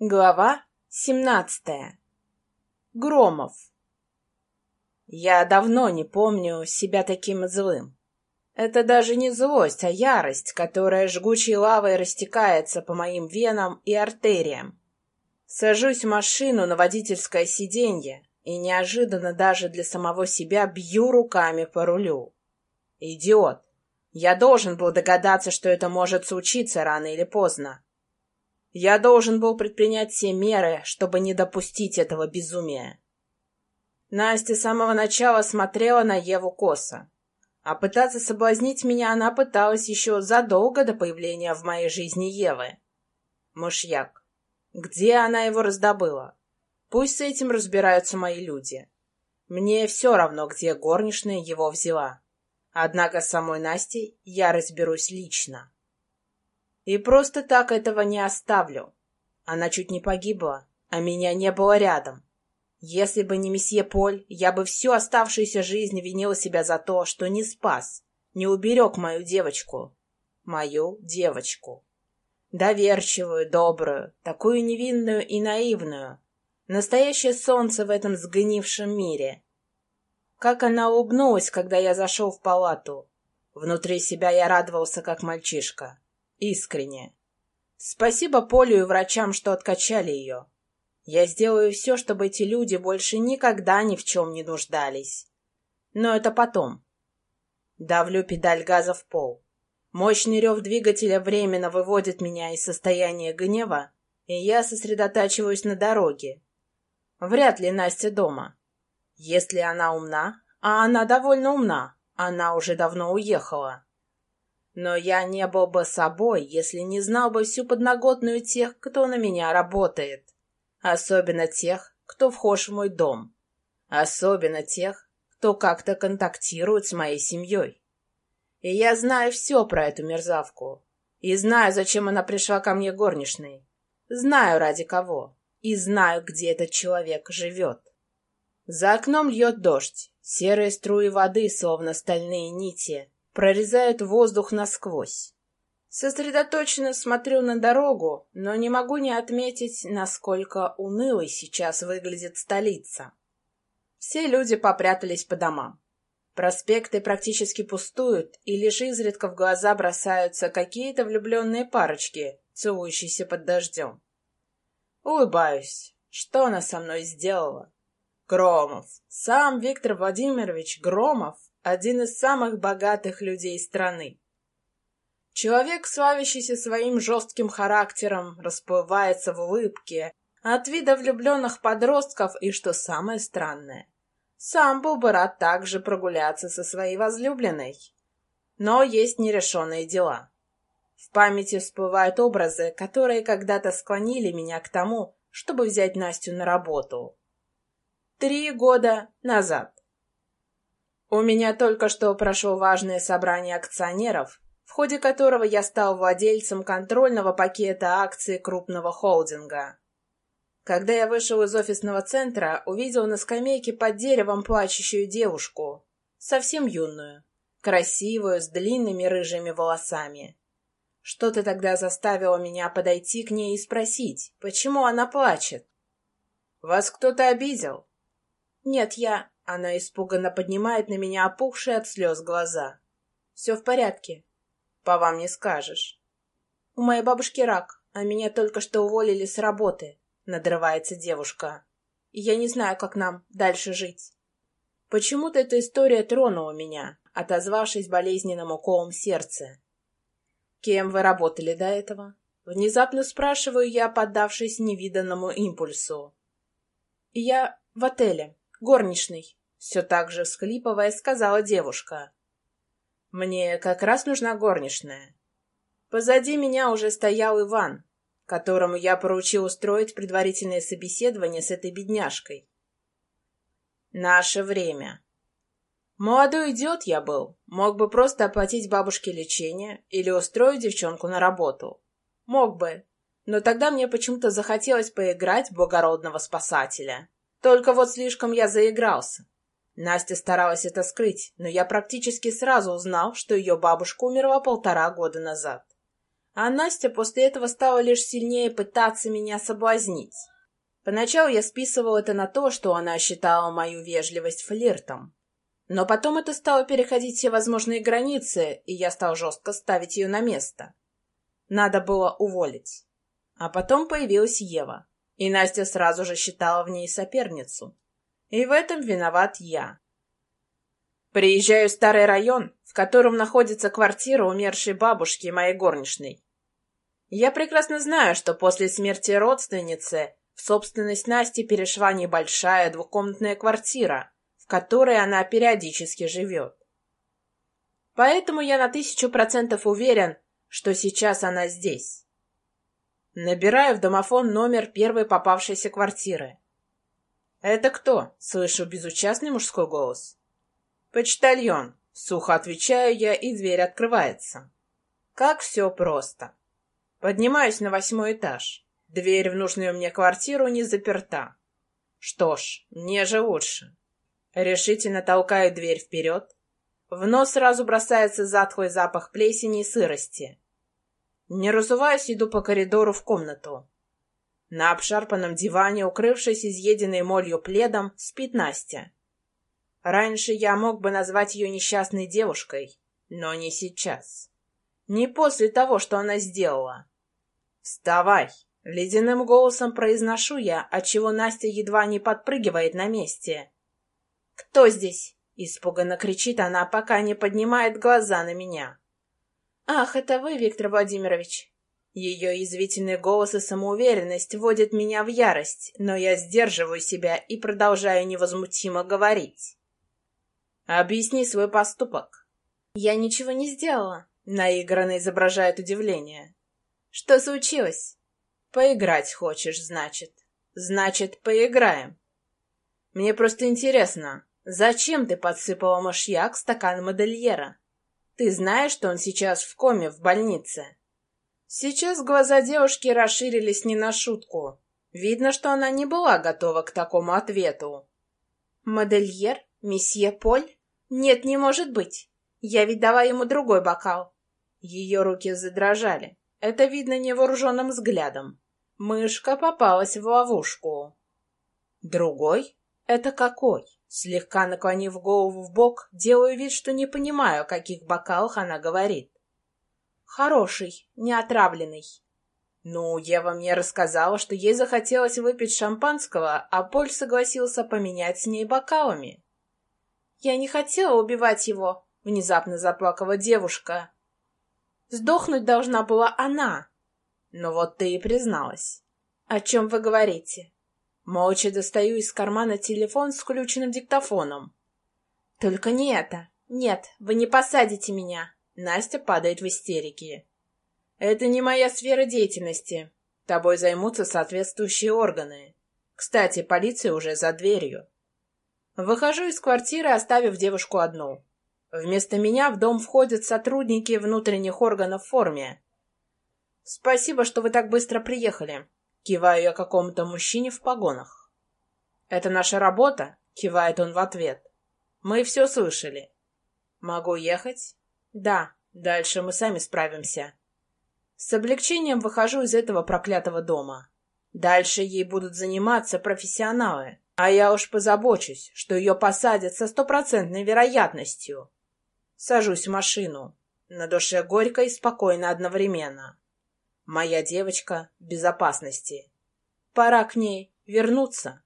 Глава семнадцатая. Громов. Я давно не помню себя таким злым. Это даже не злость, а ярость, которая жгучей лавой растекается по моим венам и артериям. Сажусь в машину на водительское сиденье и неожиданно даже для самого себя бью руками по рулю. Идиот! Я должен был догадаться, что это может случиться рано или поздно. Я должен был предпринять все меры, чтобы не допустить этого безумия. Настя с самого начала смотрела на Еву косо. А пытаться соблазнить меня она пыталась еще задолго до появления в моей жизни Евы. Мышьяк. Где она его раздобыла? Пусть с этим разбираются мои люди. Мне все равно, где горничная его взяла. Однако с самой Настей я разберусь лично. И просто так этого не оставлю. Она чуть не погибла, а меня не было рядом. Если бы не месье Поль, я бы всю оставшуюся жизнь винила себя за то, что не спас, не уберег мою девочку. Мою девочку. Доверчивую, добрую, такую невинную и наивную. Настоящее солнце в этом сгнившем мире. Как она улыбнулась, когда я зашел в палату. Внутри себя я радовался, как мальчишка. Искренне. Спасибо Полю и врачам, что откачали ее. Я сделаю все, чтобы эти люди больше никогда ни в чем не нуждались. Но это потом. Давлю педаль газа в пол. Мощный рев двигателя временно выводит меня из состояния гнева, и я сосредотачиваюсь на дороге. Вряд ли Настя дома. Если она умна, а она довольно умна, она уже давно уехала. Но я не был бы собой, если не знал бы всю подноготную тех, кто на меня работает. Особенно тех, кто вхож в мой дом. Особенно тех, кто как-то контактирует с моей семьей. И я знаю все про эту мерзавку. И знаю, зачем она пришла ко мне горничной. Знаю, ради кого. И знаю, где этот человек живет. За окном льет дождь. Серые струи воды, словно стальные нити, прорезает воздух насквозь. Сосредоточенно смотрю на дорогу, но не могу не отметить, насколько унылой сейчас выглядит столица. Все люди попрятались по домам. Проспекты практически пустуют, и лишь изредка в глаза бросаются какие-то влюбленные парочки, целующиеся под дождем. Улыбаюсь. Что она со мной сделала? Громов. Сам Виктор Владимирович Громов один из самых богатых людей страны. Человек, славящийся своим жестким характером, расплывается в улыбке от вида влюбленных подростков и, что самое странное, сам был бы рад также прогуляться со своей возлюбленной. Но есть нерешенные дела. В памяти всплывают образы, которые когда-то склонили меня к тому, чтобы взять Настю на работу. Три года назад. У меня только что прошло важное собрание акционеров, в ходе которого я стал владельцем контрольного пакета акций крупного холдинга. Когда я вышел из офисного центра, увидел на скамейке под деревом плачущую девушку, совсем юную, красивую, с длинными рыжими волосами. Что-то тогда заставило меня подойти к ней и спросить, почему она плачет. «Вас кто-то обидел?» «Нет, я...» Она испуганно поднимает на меня опухшие от слез глаза. «Все в порядке». «По вам не скажешь». «У моей бабушки рак, а меня только что уволили с работы», — надрывается девушка. «И я не знаю, как нам дальше жить». Почему-то эта история тронула меня, отозвавшись болезненным уколом сердца. «Кем вы работали до этого?» Внезапно спрашиваю я, поддавшись невиданному импульсу. «Я в отеле, горничной», все так же всхлипывая, сказала девушка. «Мне как раз нужна горничная». Позади меня уже стоял Иван, которому я поручил устроить предварительное собеседование с этой бедняжкой. Наше время. Молодой идиот я был, мог бы просто оплатить бабушке лечение или устроить девчонку на работу. Мог бы, но тогда мне почему-то захотелось поиграть в благородного спасателя. Только вот слишком я заигрался. Настя старалась это скрыть, но я практически сразу узнал, что ее бабушка умерла полтора года назад. А Настя после этого стала лишь сильнее пытаться меня соблазнить. Поначалу я списывал это на то, что она считала мою вежливость флиртом. Но потом это стало переходить все возможные границы, и я стал жестко ставить ее на место. Надо было уволить. А потом появилась Ева, и Настя сразу же считала в ней соперницу. И в этом виноват я. Приезжаю в старый район, в котором находится квартира умершей бабушки моей горничной. Я прекрасно знаю, что после смерти родственницы в собственность Насти перешла небольшая двухкомнатная квартира, в которой она периодически живет. Поэтому я на тысячу процентов уверен, что сейчас она здесь. Набираю в домофон номер первой попавшейся квартиры. «Это кто?» — слышу безучастный мужской голос. «Почтальон», — сухо отвечаю я, и дверь открывается. Как все просто. Поднимаюсь на восьмой этаж. Дверь в нужную мне квартиру не заперта. Что ж, мне же лучше. Решительно толкаю дверь вперед. В нос сразу бросается затхлый запах плесени и сырости. Не разуваясь, иду по коридору в комнату. На обшарпанном диване, укрывшись изъеденной молью пледом, спит Настя. Раньше я мог бы назвать ее несчастной девушкой, но не сейчас. Не после того, что она сделала. «Вставай!» — ледяным голосом произношу я, отчего Настя едва не подпрыгивает на месте. «Кто здесь?» — испуганно кричит она, пока не поднимает глаза на меня. «Ах, это вы, Виктор Владимирович!» Ее язвительный голос и самоуверенность вводят меня в ярость, но я сдерживаю себя и продолжаю невозмутимо говорить. Объясни свой поступок. Я ничего не сделала. Наигранно изображает удивление. Что случилось? Поиграть хочешь, значит. Значит, поиграем. Мне просто интересно, зачем ты подсыпала мышьяк в стакан модельера? Ты знаешь, что он сейчас в коме в больнице? Сейчас глаза девушки расширились не на шутку. Видно, что она не была готова к такому ответу. «Модельер? Месье Поль?» «Нет, не может быть. Я ведь дала ему другой бокал». Ее руки задрожали. Это видно невооруженным взглядом. Мышка попалась в ловушку. «Другой? Это какой?» Слегка наклонив голову в бок, делаю вид, что не понимаю, о каких бокалах она говорит. «Хороший, не отравленный». Ну, Ева мне рассказала, что ей захотелось выпить шампанского, а Поль согласился поменять с ней бокалами. Я не хотела убивать его, внезапно заплакала девушка. Сдохнуть должна была она. Но вот ты и призналась. О чем вы говорите? Молча достаю из кармана телефон с включенным диктофоном. Только не это. Нет, вы не посадите меня. Настя падает в истерике. Это не моя сфера деятельности. Тобой займутся соответствующие органы. Кстати, полиция уже за дверью. Выхожу из квартиры, оставив девушку одну. Вместо меня в дом входят сотрудники внутренних органов в форме. «Спасибо, что вы так быстро приехали», — киваю я какому-то мужчине в погонах. «Это наша работа», — кивает он в ответ. «Мы все слышали». «Могу ехать?» «Да, дальше мы сами справимся». С облегчением выхожу из этого проклятого дома. Дальше ей будут заниматься профессионалы. А я уж позабочусь, что ее посадят со стопроцентной вероятностью. Сажусь в машину. На душе горько и спокойно одновременно. Моя девочка в безопасности. Пора к ней вернуться.